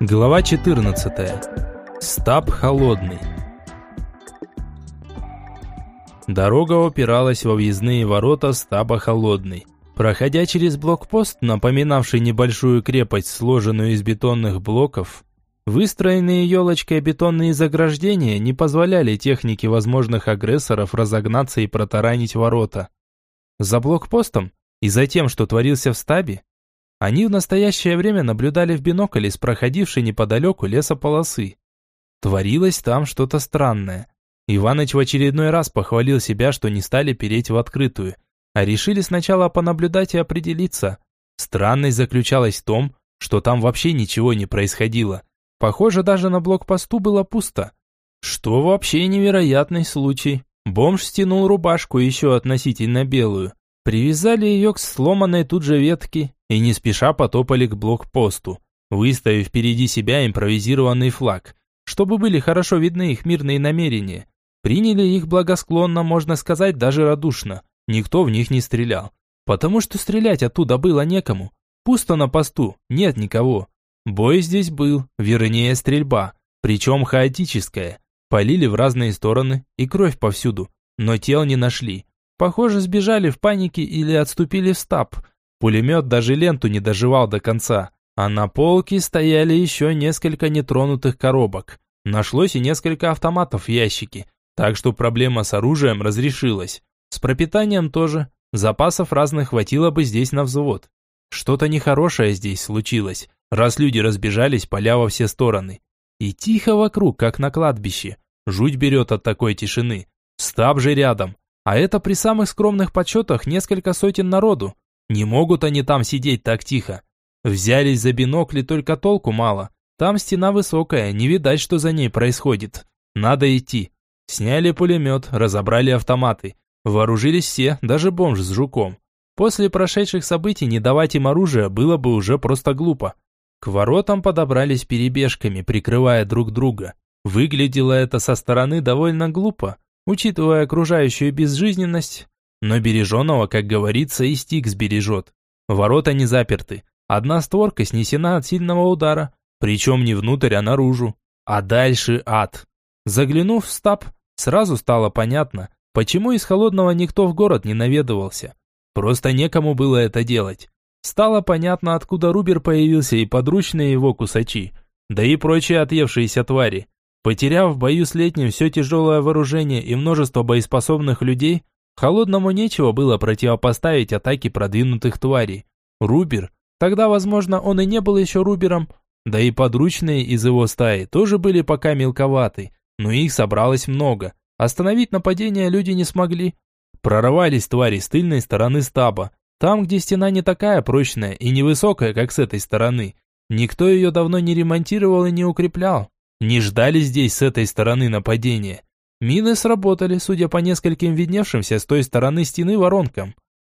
Глава 14. Стаб холодный. Дорога упиралась во въездные ворота стаба холодный. Проходя через блокпост, напоминавший небольшую крепость, сложенную из бетонных блоков, выстроенные елочкой бетонные заграждения не позволяли технике возможных агрессоров разогнаться и протаранить ворота. За блокпостом и за тем, что творился в стабе, они в настоящее время наблюдали в бинокль из проходившей неподалеку лесополосы. Творилось там что-то странное. Иваныч в очередной раз похвалил себя, что не стали переть в открытую, а решили сначала понаблюдать и определиться. Странность заключалась в том, что там вообще ничего не происходило. Похоже, даже на блокпосту было пусто. Что вообще невероятный случай. Бомж стянул рубашку еще относительно белую. Привязали ее к сломанной тут же ветке и не спеша потопали к блокпосту, выставив впереди себя импровизированный флаг, чтобы были хорошо видны их мирные намерения. Приняли их благосклонно, можно сказать, даже радушно. Никто в них не стрелял. Потому что стрелять оттуда было некому. Пусто на посту, нет никого. Бой здесь был, вернее стрельба, причем хаотическая. Полили в разные стороны и кровь повсюду, но тел не нашли. Похоже, сбежали в панике или отступили в стаб. Пулемет даже ленту не доживал до конца. А на полке стояли еще несколько нетронутых коробок. Нашлось и несколько автоматов в ящике. Так что проблема с оружием разрешилась. С пропитанием тоже. Запасов разных хватило бы здесь на взвод. Что-то нехорошее здесь случилось, раз люди разбежались поля во все стороны. И тихо вокруг, как на кладбище. Жуть берет от такой тишины. Стаб же рядом. А это при самых скромных подсчетах несколько сотен народу. Не могут они там сидеть так тихо. Взялись за бинокли, только толку мало. Там стена высокая, не видать, что за ней происходит. Надо идти. Сняли пулемет, разобрали автоматы. Вооружились все, даже бомж с жуком. После прошедших событий не давать им оружие было бы уже просто глупо. К воротам подобрались перебежками, прикрывая друг друга. Выглядело это со стороны довольно глупо учитывая окружающую безжизненность. Но береженого, как говорится, и стик сбережет. Ворота не заперты. Одна створка снесена от сильного удара, причем не внутрь, а наружу. А дальше ад. Заглянув в стаб, сразу стало понятно, почему из холодного никто в город не наведывался. Просто некому было это делать. Стало понятно, откуда Рубер появился и подручные его кусачи, да и прочие отъевшиеся твари. Потеряв в бою с летним все тяжелое вооружение и множество боеспособных людей, холодному нечего было противопоставить атаке продвинутых тварей. Рубер, тогда, возможно, он и не был еще Рубером, да и подручные из его стаи тоже были пока мелковаты, но их собралось много. Остановить нападение люди не смогли. Прорвались твари с тыльной стороны стаба, там, где стена не такая прочная и невысокая, как с этой стороны. Никто ее давно не ремонтировал и не укреплял. Не ждали здесь с этой стороны нападения. Мины сработали, судя по нескольким видневшимся с той стороны стены воронкам.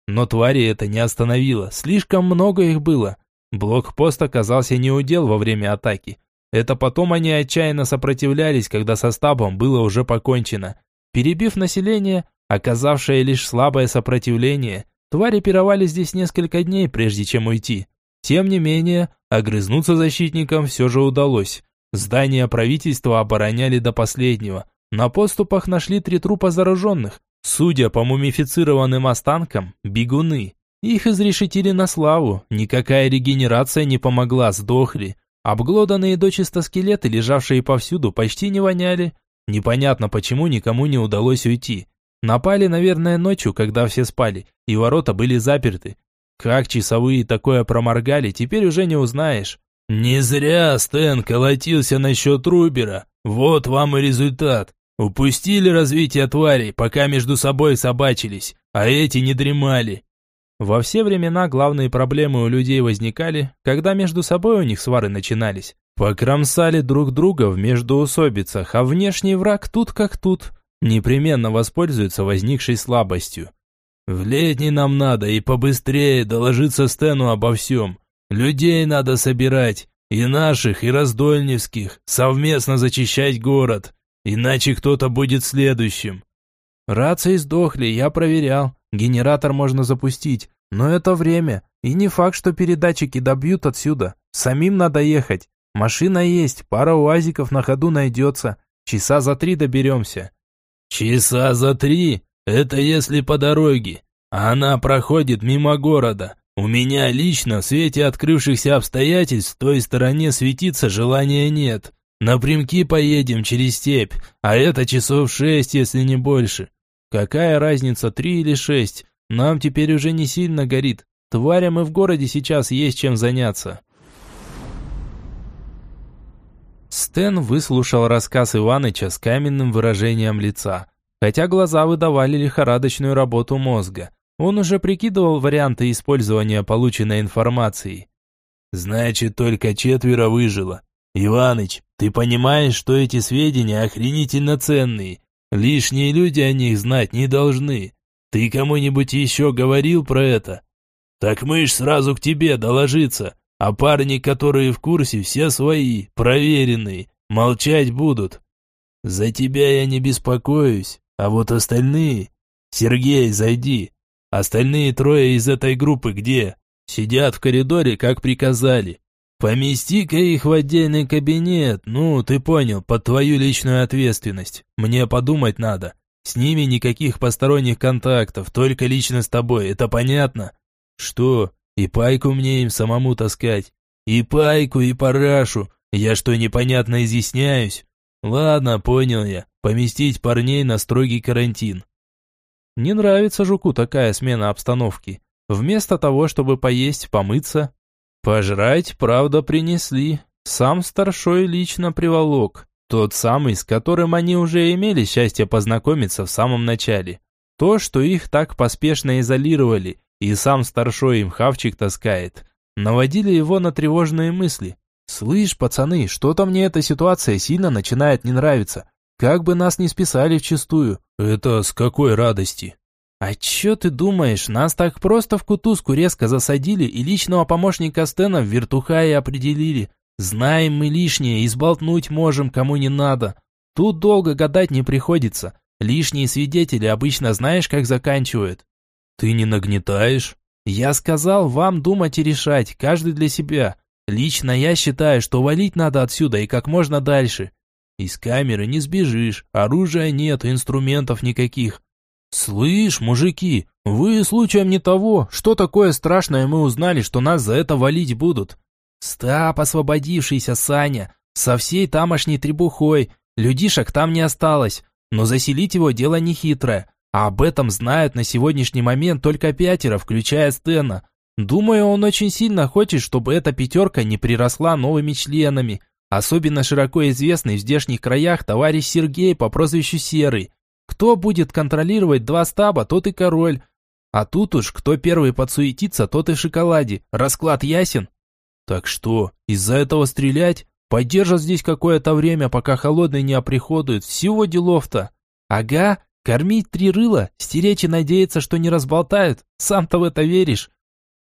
Но твари это не остановило, слишком много их было. Блокпост оказался неудел во время атаки. Это потом они отчаянно сопротивлялись, когда со стабом было уже покончено. Перебив население, оказавшее лишь слабое сопротивление, твари пировали здесь несколько дней, прежде чем уйти. Тем не менее, огрызнуться защитникам все же удалось. Здание правительства обороняли до последнего. На подступах нашли три трупа зараженных. Судя по мумифицированным останкам, бегуны. Их изрешетили на славу, никакая регенерация не помогла, сдохли. Обглоданные дочисто скелеты, лежавшие повсюду, почти не воняли. Непонятно, почему никому не удалось уйти. Напали, наверное, ночью, когда все спали, и ворота были заперты. Как часовые такое проморгали, теперь уже не узнаешь. «Не зря Стэн колотился насчет Рубера. Вот вам и результат. Упустили развитие тварей, пока между собой собачились, а эти не дремали». Во все времена главные проблемы у людей возникали, когда между собой у них свары начинались. Покромсали друг друга в междоусобицах, а внешний враг тут как тут, непременно воспользуется возникшей слабостью. «В летний нам надо и побыстрее доложиться Стэну обо всем. Людей надо собирать, и наших, и раздольневских, совместно зачищать город, иначе кто-то будет следующим. Рации сдохли, я проверял. Генератор можно запустить, но это время, и не факт, что передатчики добьют отсюда. Самим надо ехать. Машина есть, пара уазиков на ходу найдется. Часа за три доберемся». «Часа за три? Это если по дороге. Она проходит мимо города. У меня лично в свете открывшихся обстоятельств в той стороне светиться желания нет. Напрямки поедем через степь, а это часов шесть, если не больше. Какая разница, три или шесть? Нам теперь уже не сильно горит. Тварям и в городе сейчас есть чем заняться. Стэн выслушал рассказ Иваныча с каменным выражением лица. Хотя глаза выдавали лихорадочную работу мозга. Он уже прикидывал варианты использования полученной информации. «Значит, только четверо выжило. Иваныч, ты понимаешь, что эти сведения охренительно ценные. Лишние люди о них знать не должны. Ты кому-нибудь еще говорил про это? Так мы ж сразу к тебе доложиться. А парни, которые в курсе, все свои, проверенные, молчать будут. За тебя я не беспокоюсь, а вот остальные... Сергей, зайди. Остальные трое из этой группы где? Сидят в коридоре, как приказали. Помести-ка их в отдельный кабинет, ну, ты понял, под твою личную ответственность. Мне подумать надо. С ними никаких посторонних контактов, только лично с тобой, это понятно? Что, и пайку мне им самому таскать? И пайку, и парашу. Я что, непонятно изъясняюсь? Ладно, понял я. Поместить парней на строгий карантин. Не нравится жуку такая смена обстановки. Вместо того, чтобы поесть, помыться. Пожрать, правда, принесли. Сам старшой лично приволок. Тот самый, с которым они уже имели счастье познакомиться в самом начале. То, что их так поспешно изолировали, и сам старшой им хавчик таскает, наводили его на тревожные мысли. «Слышь, пацаны, что-то мне эта ситуация сильно начинает не нравиться. Как бы нас не списали вчистую». «Это с какой радости?» «А чё ты думаешь, нас так просто в кутузку резко засадили и личного помощника Стена в вертухае определили? Знаем мы лишнее и сболтнуть можем, кому не надо. Тут долго гадать не приходится. Лишние свидетели обычно знаешь, как заканчивают. Ты не нагнетаешь? Я сказал вам думать и решать, каждый для себя. Лично я считаю, что валить надо отсюда и как можно дальше. Из камеры не сбежишь, оружия нет, инструментов никаких. Слышь, мужики, вы случаем не того, что такое страшное мы узнали, что нас за это валить будут. Стап, освободившийся Саня, со всей тамошней требухой, людишек там не осталось, но заселить его дело нехитрое, а об этом знают на сегодняшний момент только пятеро, включая Стена. Думаю, он очень сильно хочет, чтобы эта пятерка не приросла новыми членами. Особенно широко известный в здешних краях товарищ Сергей по прозвищу Серый. Кто будет контролировать два стаба, тот и король. А тут уж кто первый подсуетится, тот и в шоколаде. Расклад ясен? Так что, из-за этого стрелять? Подержат здесь какое-то время, пока холодный не оприходует. Всего делов-то. Ага, кормить три рыла, стеречь и надеяться, что не разболтают. Сам-то в это веришь.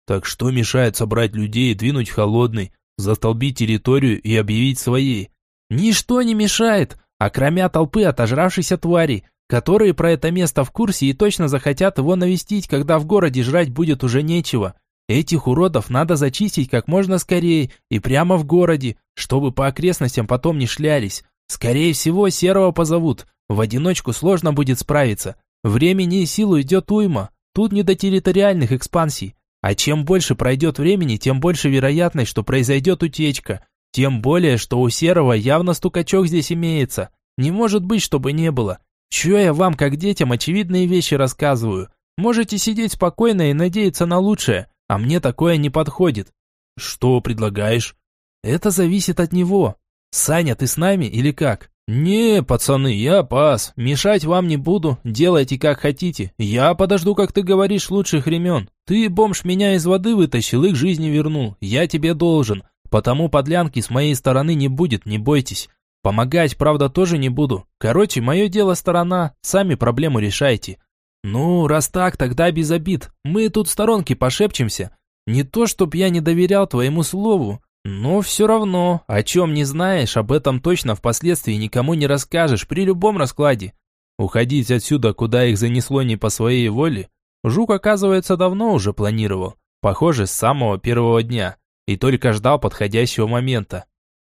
Так что мешает собрать людей и двинуть холодный, застолбить территорию и объявить своей? Ничто не мешает, кроме толпы отожравшейся тварей, которые про это место в курсе и точно захотят его навестить, когда в городе жрать будет уже нечего. Этих уродов надо зачистить как можно скорее и прямо в городе, чтобы по окрестностям потом не шлялись. Скорее всего, Серого позовут. В одиночку сложно будет справиться. Времени и силу идет уйма. Тут не до территориальных экспансий. А чем больше пройдет времени, тем больше вероятность, что произойдет утечка. Тем более, что у Серого явно стукачок здесь имеется. Не может быть, чтобы не было. Чё я вам, как детям, очевидные вещи рассказываю? Можете сидеть спокойно и надеяться на лучшее. А мне такое не подходит. Что предлагаешь? Это зависит от него. Саня, ты с нами или как? Не, пацаны, я пас. Мешать вам не буду. Делайте как хотите. Я подожду, как ты говоришь, лучших времен. Ты, бомж, меня из воды вытащил и к жизни вернул. Я тебе должен. Потому подлянки с моей стороны не будет, не бойтесь. Помогать, правда, тоже не буду. Короче, мое дело сторона. Сами проблему решайте. «Ну, раз так, тогда без обид. Мы тут в сторонке пошепчемся. Не то, чтоб я не доверял твоему слову, но все равно, о чем не знаешь, об этом точно впоследствии никому не расскажешь при любом раскладе. Уходить отсюда, куда их занесло не по своей воле, Жук, оказывается, давно уже планировал. Похоже, с самого первого дня. И только ждал подходящего момента.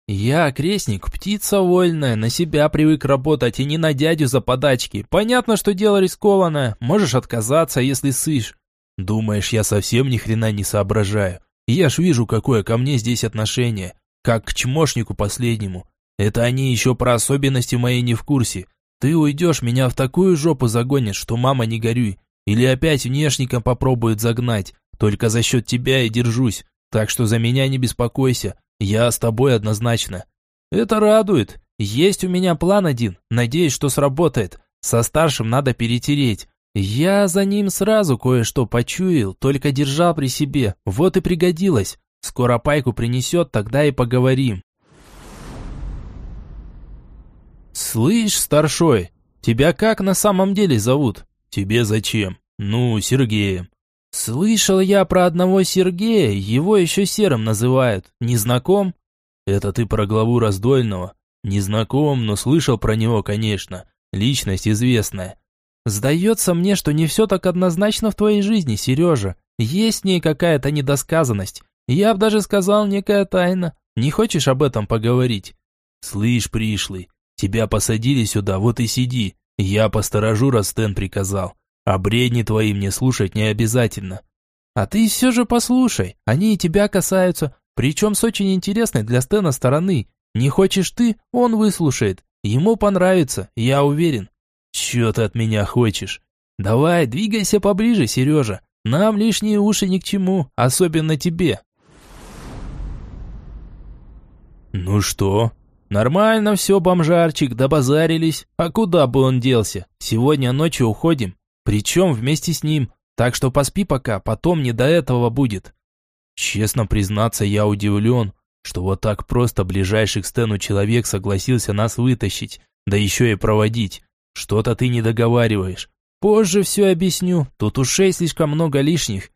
Я, крестник, птица вольная, на себя привык работать и не на дядю за подачки. Понятно, что дело рискованное, можешь отказаться, если сышь. Думаешь, я совсем ни хрена не соображаю? Я ж вижу, какое ко мне здесь отношение, как к чмошнику последнему. Это они еще про особенности мои не в курсе. Ты уйдешь, меня в такую жопу загонят, что мама не горюй. Или опять внешником попробуют загнать. Только за счет тебя и держусь. Так что за меня не беспокойся. Я с тобой однозначно. Это радует. Есть у меня план один. Надеюсь, что сработает. Со старшим надо перетереть. Я за ним сразу кое-что почуял, только держал при себе. Вот и пригодилось. Скоро пайку принесет, тогда и поговорим. «Слышь, старшой, тебя как на самом деле зовут?» «Тебе зачем?» «Ну, Сергеем». «Слышал я про одного Сергея, его еще Серым называют. Не знаком?» «Это ты про главу Раздольного?» «Не знаком, но слышал про него, конечно. Личность известная». «Сдается мне, что не все так однозначно в твоей жизни, Сережа. Есть в ней какая-то недосказанность. Я бы даже сказал, некая тайна. Не хочешь об этом поговорить?» «Слышь, пришлый, тебя посадили сюда, вот и сиди. Я посторожу, раз Стэн приказал. А бредни твои мне слушать не обязательно. А ты все же послушай, они и тебя касаются, причем с очень интересной для Стэна стороны. Не хочешь ты, он выслушает. Ему понравится, я уверен. Че ты от меня хочешь? Давай, двигайся поближе, Сережа. Нам лишние уши ни к чему, особенно тебе. Ну что? Нормально все, бомжарчик, добазарились. А куда бы он делся? Сегодня ночью уходим. Причем вместе с ним. Так что поспи пока, потом не до этого будет. Честно признаться, я удивлен, что вот так просто ближайший к Стэну человек согласился нас вытащить, да еще и проводить. Что-то ты не договариваешь. Позже все объясню, тут ушей слишком много лишних.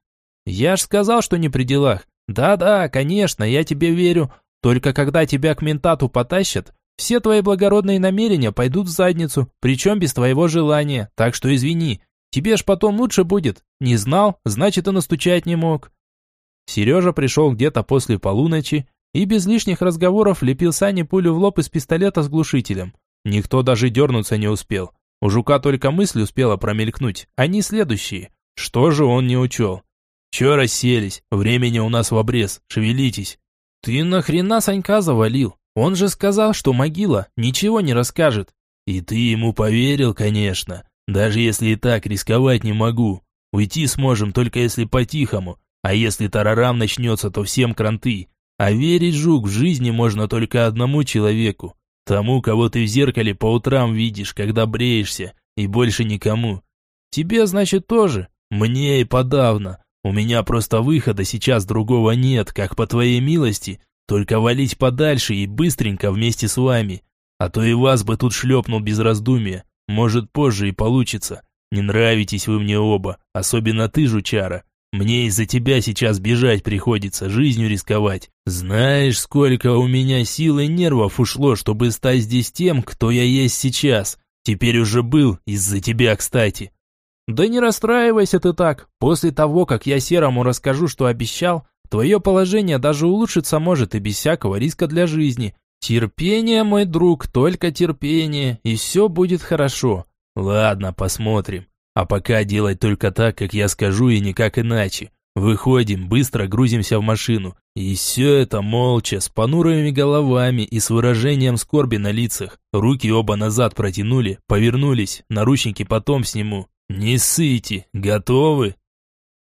Я ж сказал, что не при делах. Да-да, конечно, я тебе верю. Только когда тебя к ментату потащат, все твои благородные намерения пойдут в задницу, причем без твоего желания. Так что извини, Тебе ж потом лучше будет. Не знал, значит и настучать не мог». Сережа пришел где-то после полуночи и без лишних разговоров лепил Сане пулю в лоб из пистолета с глушителем. Никто даже дернуться не успел. У жука только мысль успела промелькнуть. Они следующие. Что же он не учел? Че расселись? Времени у нас в обрез. Шевелитесь. Ты нахрена Санька завалил? Он же сказал, что могила ничего не расскажет. И ты ему поверил, конечно. Даже если и так рисковать не могу. Уйти сможем только если по-тихому. А если тарарам начнется, то всем кранты. А верить, жук, в жизни можно только одному человеку. Тому, кого ты в зеркале по утрам видишь, когда бреешься. И больше никому. Тебе, значит, тоже? Мне и подавно. У меня просто выхода сейчас другого нет, как по твоей милости. Только валить подальше и быстренько вместе с вами. А то и вас бы тут шлепнул без раздумия. Может, позже и получится. Не нравитесь вы мне оба, особенно ты, жучара. Мне из-за тебя сейчас бежать приходится, жизнью рисковать. Знаешь, сколько у меня сил и нервов ушло, чтобы стать здесь тем, кто я есть сейчас. Теперь уже был, из-за тебя, кстати. Да не расстраивайся ты так. После того, как я Серому расскажу, что обещал, твое положение даже улучшиться может и без всякого риска для жизни. Терпение, мой друг, только терпение, и все будет хорошо. Ладно, посмотрим. А пока делай только так, как я скажу, и никак иначе. Выходим, быстро грузимся в машину. И все это молча, с понурыми головами и с выражением скорби на лицах. Руки оба назад протянули, повернулись, наручники потом сниму. Не ссыте, готовы?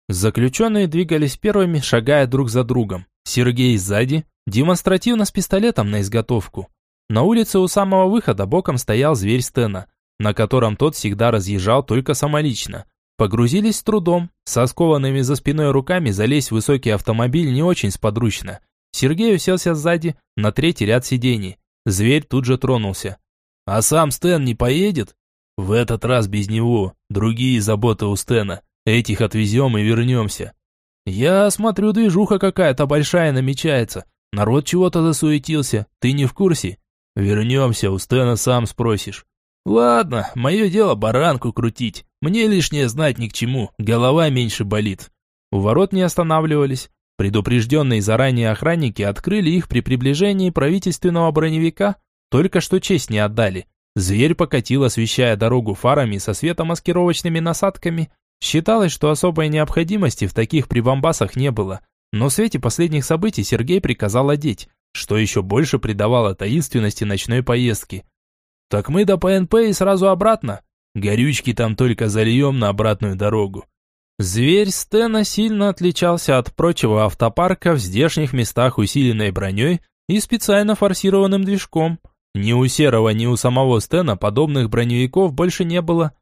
Заключенные двигались первыми, шагая друг за другом. Сергей сзади, демонстративно с пистолетом на изготовку. На улице у самого выхода боком стоял зверь Стена, на котором тот всегда разъезжал только самолично. Погрузились с трудом, со скованными за спиной руками залезть в высокий автомобиль не очень сподручно. Сергей уселся сзади, на третий ряд сидений. Зверь тут же тронулся. «А сам Стэн не поедет?» «В этот раз без него. Другие заботы у Стена. Этих отвезем и вернемся». «Я смотрю, движуха какая-то большая намечается. Народ чего-то засуетился. Ты не в курсе?» «Вернемся, у Стена сам спросишь». «Ладно, мое дело баранку крутить. Мне лишнее знать ни к чему, голова меньше болит». У ворот не останавливались. Предупрежденные заранее охранники открыли их при приближении правительственного броневика, только что честь не отдали. Зверь покатил, освещая дорогу фарами со светомаскировочными насадками. Считалось, что особой необходимости в таких прибамбасах не было. Но в свете последних событий Сергей приказал одеть, что еще больше придавало таинственности ночной поездки. «Так мы до ПНП и сразу обратно. Горючки там только зальем на обратную дорогу». Зверь Стена сильно отличался от прочего автопарка в здешних местах усиленной броней и специально форсированным движком. Ни у Серого, ни у самого Стена подобных броневиков больше не было.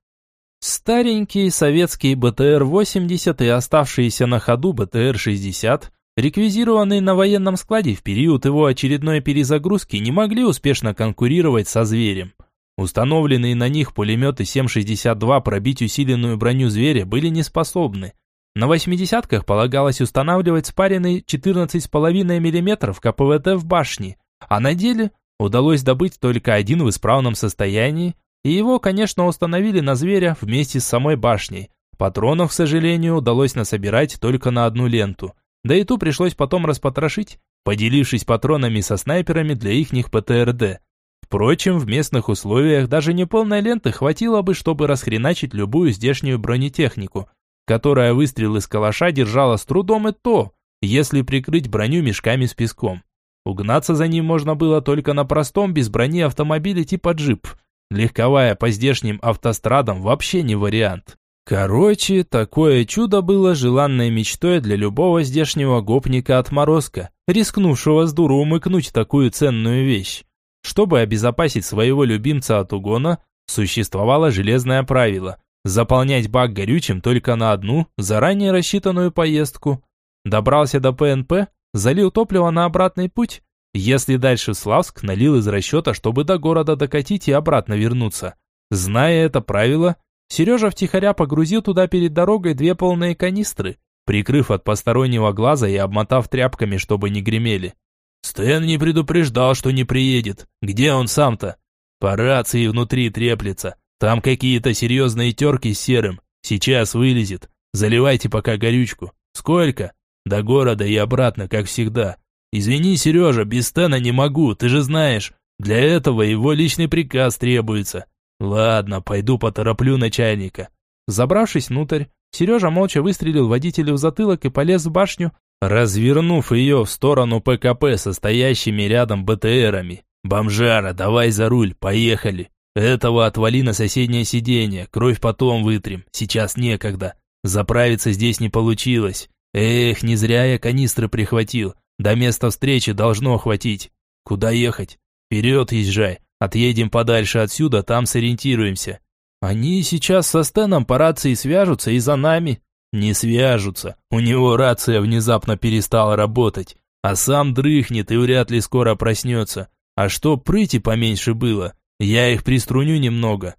Старенький советский БТР-80 и оставшиеся на ходу БТР-60, реквизированные на военном складе в период его очередной перезагрузки, не могли успешно конкурировать со зверем. Установленные на них пулеметы 7,62 пробить усиленную броню зверя были неспособны. На 80-ках полагалось устанавливать спаренный 14,5 мм КПВТ в башне, а на деле удалось добыть только один в исправном состоянии, и его, конечно, установили на зверя вместе с самой башней. Патронов, к сожалению, удалось насобирать только на одну ленту. Да и ту пришлось потом распотрошить, поделившись патронами со снайперами для ихних ПТРД. Впрочем, в местных условиях даже неполной ленты хватило бы, чтобы расхреначить любую здешнюю бронетехнику, которая выстрел из калаша держала с трудом и то, если прикрыть броню мешками с песком. Угнаться за ним можно было только на простом без брони автомобиле типа джип – Легковая по здешним автострадам вообще не вариант. Короче, такое чудо было желанной мечтой для любого здешнего гопника-отморозка, рискнувшего с дуру умыкнуть такую ценную вещь. Чтобы обезопасить своего любимца от угона, существовало железное правило – заполнять бак горючим только на одну, заранее рассчитанную поездку. Добрался до ПНП, залил топливо на обратный путь, если дальше Славск, налил из расчета, чтобы до города докатить и обратно вернуться. Зная это правило, Сережа втихаря погрузил туда перед дорогой две полные канистры, прикрыв от постороннего глаза и обмотав тряпками, чтобы не гремели. Стэн не предупреждал, что не приедет. Где он сам-то? По рации внутри треплется. Там какие-то серьезные терки с серым. Сейчас вылезет. Заливайте пока горючку. Сколько? До города и обратно, как всегда. «Извини, Сережа, без Стена не могу, ты же знаешь. Для этого его личный приказ требуется. Ладно, пойду потороплю начальника». Забравшись внутрь, Сережа молча выстрелил водителю в затылок и полез в башню, развернув ее в сторону ПКП состоящими рядом БТРами. «Бомжара, давай за руль, поехали. Этого отвали на соседнее сиденье, кровь потом вытрем, сейчас некогда. Заправиться здесь не получилось. Эх, не зря я канистры прихватил, до места встречи должно хватить. Куда ехать? Вперед езжай. Отъедем подальше отсюда, там сориентируемся. Они сейчас со Стеном по рации свяжутся и за нами. Не свяжутся. У него рация внезапно перестала работать. А сам дрыхнет и вряд ли скоро проснется. А что прыти поменьше было? Я их приструню немного.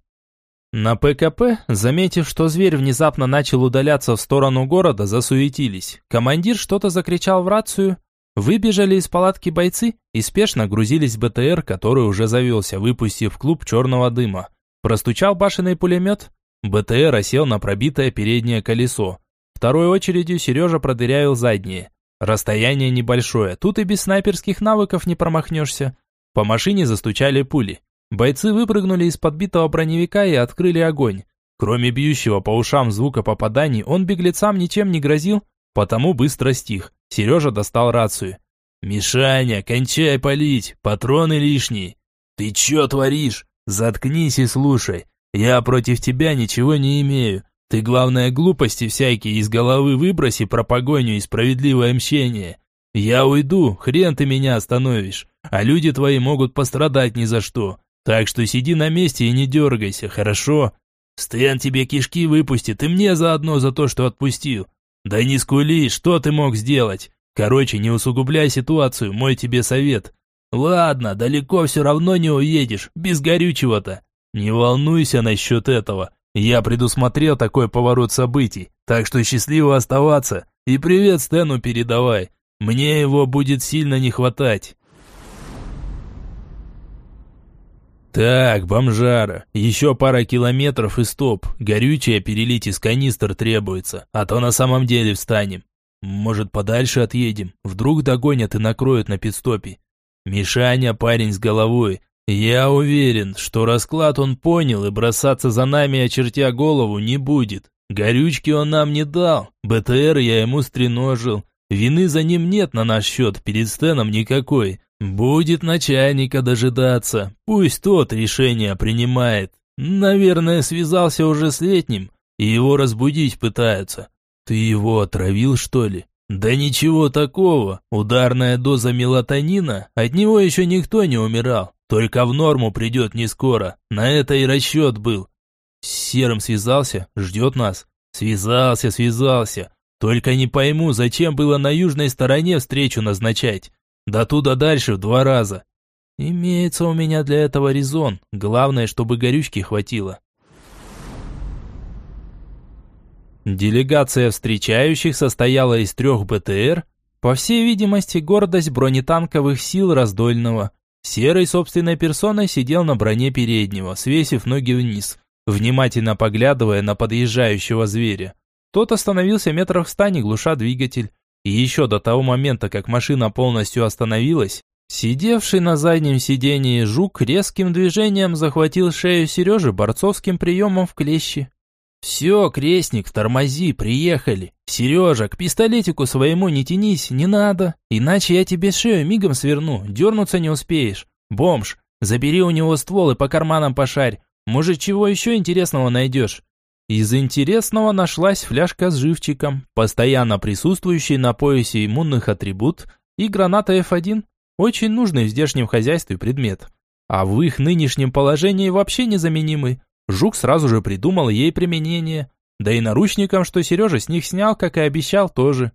На ПКП, заметив, что зверь внезапно начал удаляться в сторону города, засуетились. Командир что-то закричал в рацию, Выбежали из палатки бойцы и спешно грузились в БТР, который уже завелся, выпустив клуб черного дыма. Простучал башенный пулемет. БТР осел на пробитое переднее колесо. Второй очередью Сережа продырявил заднее. Расстояние небольшое, тут и без снайперских навыков не промахнешься. По машине застучали пули. Бойцы выпрыгнули из подбитого броневика и открыли огонь. Кроме бьющего по ушам звука попаданий, он беглецам ничем не грозил, потому быстро стих. Сережа достал рацию. «Мишаня, кончай палить, патроны лишние». «Ты чё творишь? Заткнись и слушай. Я против тебя ничего не имею. Ты, главное, глупости всякие из головы выброси про погоню и справедливое мщение. Я уйду, хрен ты меня остановишь, а люди твои могут пострадать ни за что. Так что сиди на месте и не дергайся, хорошо? Стэн тебе кишки выпустит и мне заодно за то, что отпустил. «Да не скули, что ты мог сделать? Короче, не усугубляй ситуацию, мой тебе совет. Ладно, далеко все равно не уедешь, без горючего-то. Не волнуйся насчет этого. Я предусмотрел такой поворот событий, так что счастливо оставаться. И привет Стэну передавай. Мне его будет сильно не хватать». «Так, бомжара, еще пара километров и стоп. Горючее перелить из канистр требуется, а то на самом деле встанем. Может, подальше отъедем? Вдруг догонят и накроют на пидстопе. Мишаня парень с головой. Я уверен, что расклад он понял и бросаться за нами, очертя голову, не будет. Горючки он нам не дал, БТР я ему стреножил. Вины за ним нет на наш счет, перед Стеном никакой. Будет начальника дожидаться, пусть тот решение принимает. Наверное, связался уже с летним, и его разбудить пытаются. Ты его отравил, что ли? Да ничего такого. Ударная доза мелатонина, от него еще никто не умирал. Только в норму придет не скоро. На это и расчет был. С Серым связался, ждет нас. Связался, связался. Только не пойму, зачем было на южной стороне встречу назначать. Да туда дальше в два раза. Имеется у меня для этого резон. Главное, чтобы горючки хватило. Делегация встречающих состояла из трех БТР, по всей видимости, гордость бронетанковых сил Раздольного. Серый собственной персоной сидел на броне переднего, свесив ноги вниз, внимательно поглядывая на подъезжающего зверя. Тот остановился метрах в ста, не глуша двигатель. И еще до того момента, как машина полностью остановилась, сидевший на заднем сидении жук резким движением захватил шею Сережи борцовским приемом в клещи. «Все, крестник, тормози, приехали. Сережа, к пистолетику своему не тянись, не надо, иначе я тебе шею мигом сверну, дернуться не успеешь. Бомж, забери у него ствол и по карманам пошарь, может, чего еще интересного найдешь?» Из интересного нашлась фляжка с живчиком, постоянно присутствующий на поясе иммунных атрибут, и граната F1, очень нужный в здешнем хозяйстве предмет. А в их нынешнем положении вообще незаменимый. Жук сразу же придумал ей применение. Да и наручникам, что Сережа с них снял, как и обещал, тоже.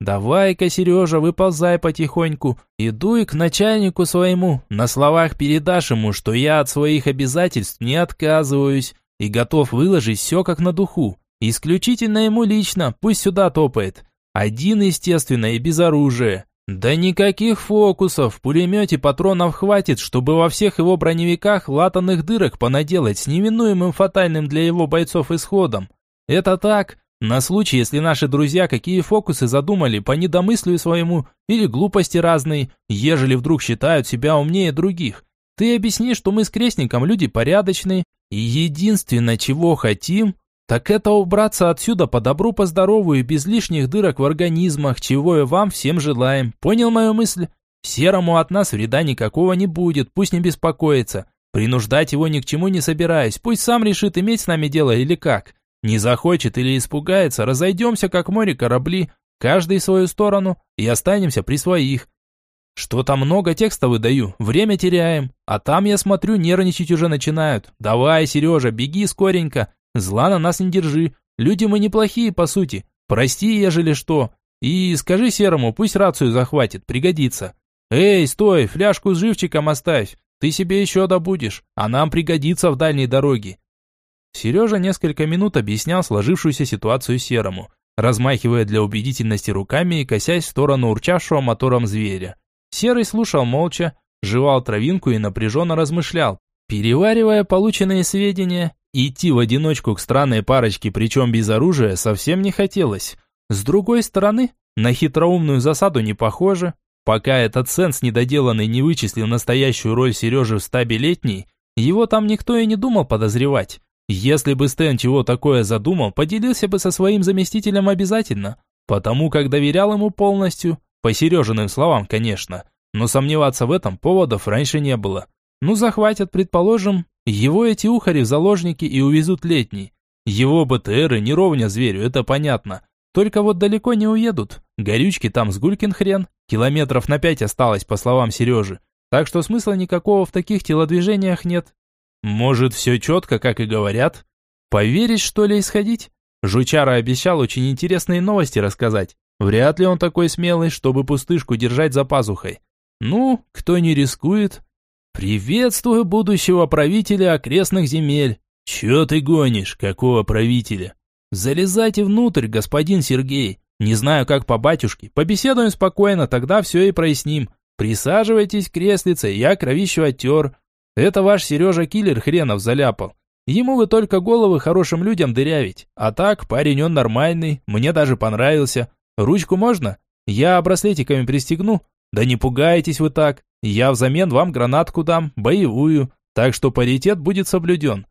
«Давай-ка, Сережа, выползай потихоньку и дуй к начальнику своему. На словах передашь ему, что я от своих обязательств не отказываюсь и готов выложить все как на духу. Исключительно ему лично, пусть сюда топает. Один, естественно, и без оружия. Да никаких фокусов, в пулемете патронов хватит, чтобы во всех его броневиках латанных дырок понаделать с неминуемым фатальным для его бойцов исходом. Это так, на случай, если наши друзья какие фокусы задумали по недомыслию своему или глупости разной, ежели вдруг считают себя умнее других. Ты объясни, что мы с крестником люди порядочные, и единственное, чего хотим, так это убраться отсюда по добру, по здорову и без лишних дырок в организмах, чего и вам всем желаем. Понял мою мысль? Серому от нас вреда никакого не будет, пусть не беспокоится. Принуждать его ни к чему не собираюсь, пусть сам решит, иметь с нами дело или как. Не захочет или испугается, разойдемся, как море корабли, каждый в свою сторону, и останемся при своих. Что-то много текста выдаю, время теряем, а там, я смотрю, нервничать уже начинают. Давай, Сережа, беги скоренько, зла на нас не держи, люди мы неплохие, по сути, прости, ежели что. И скажи Серому, пусть рацию захватит, пригодится. Эй, стой, фляжку с живчиком оставь, ты себе еще добудешь, а нам пригодится в дальней дороге. Сережа несколько минут объяснял сложившуюся ситуацию Серому, размахивая для убедительности руками и косясь в сторону урчавшего мотором зверя. Серый слушал молча, жевал травинку и напряженно размышлял, переваривая полученные сведения. Идти в одиночку к странной парочке, причем без оружия, совсем не хотелось. С другой стороны, на хитроумную засаду не похоже. Пока этот сенс недоделанный не вычислил настоящую роль Сережи в стабе летней, его там никто и не думал подозревать. Если бы Стэн чего такое задумал, поделился бы со своим заместителем обязательно, потому как доверял ему полностью, по Сережиным словам, конечно, но сомневаться в этом поводов раньше не было. Ну, захватят, предположим, его эти ухари в заложники и увезут летний. Его БТРы не ровня зверю, это понятно. Только вот далеко не уедут. Горючки там с гулькин хрен. Километров на пять осталось, по словам Сережи. Так что смысла никакого в таких телодвижениях нет. Может, все четко, как и говорят? Поверить, что ли, исходить? Жучара обещал очень интересные новости рассказать. Вряд ли он такой смелый, чтобы пустышку держать за пазухой. Ну, кто не рискует? Приветствую будущего правителя окрестных земель. Че ты гонишь? Какого правителя? Залезайте внутрь, господин Сергей. Не знаю, как по батюшке. Побеседуем спокойно, тогда все и проясним. Присаживайтесь, креслица, я кровищу оттер. Это ваш Сережа Киллер хренов заляпал. Ему вы только головы хорошим людям дырявить. А так, парень он нормальный, мне даже понравился. Ручку можно? Я браслетиками пристегну. Да не пугайтесь вы так. Я взамен вам гранатку дам, боевую. Так что паритет будет соблюден.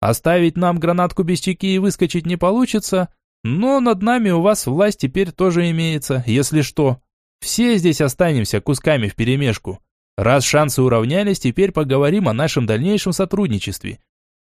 Оставить нам гранатку без чеки и выскочить не получится, но над нами у вас власть теперь тоже имеется, если что. Все здесь останемся кусками вперемешку. Раз шансы уравнялись, теперь поговорим о нашем дальнейшем сотрудничестве.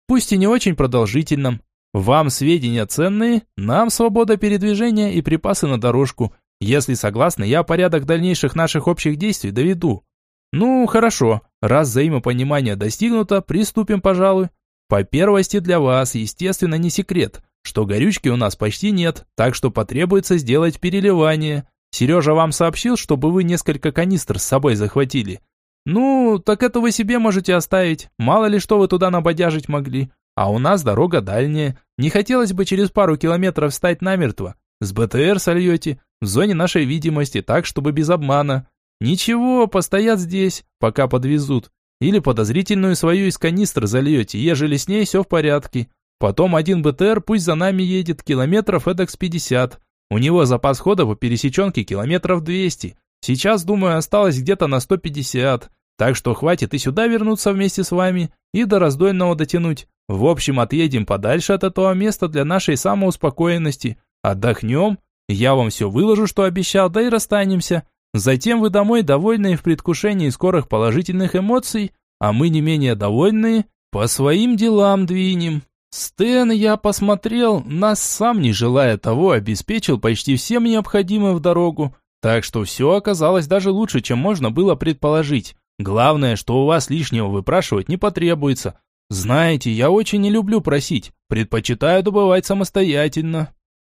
Пусть и не очень продолжительном. Вам сведения ценные, нам свобода передвижения и припасы на дорожку. Если согласны, я порядок дальнейших наших общих действий доведу. Ну, хорошо. Раз взаимопонимание достигнуто, приступим, пожалуй. По первости для вас, естественно, не секрет, что горючки у нас почти нет, так что потребуется сделать переливание. Сережа вам сообщил, чтобы вы несколько канистр с собой захватили. Ну, так это вы себе можете оставить. Мало ли что вы туда набодяжить могли. А у нас дорога дальняя. Не хотелось бы через пару километров встать намертво. С БТР сольете, в зоне нашей видимости, так, чтобы без обмана. Ничего, постоят здесь, пока подвезут. Или подозрительную свою из канистр зальете, ежели с ней все в порядке. Потом один БТР пусть за нами едет, километров эдак с 50. У него запас хода по пересеченке километров 200. Сейчас, думаю, осталось где-то на 150. Так что хватит и сюда вернуться вместе с вами, и до раздольного дотянуть. В общем, отъедем подальше от этого места для нашей самоуспокоенности. Отдохнем, я вам все выложу, что обещал, да и расстанемся. Затем вы домой довольные в предвкушении скорых положительных эмоций, а мы не менее довольные, по своим делам двинем. Стэн, я посмотрел, нас сам не желая того, обеспечил почти всем необходимым в дорогу, так что все оказалось даже лучше, чем можно было предположить. Главное, что у вас лишнего выпрашивать не потребуется. Знаете, я очень не люблю просить, предпочитаю добывать самостоятельно.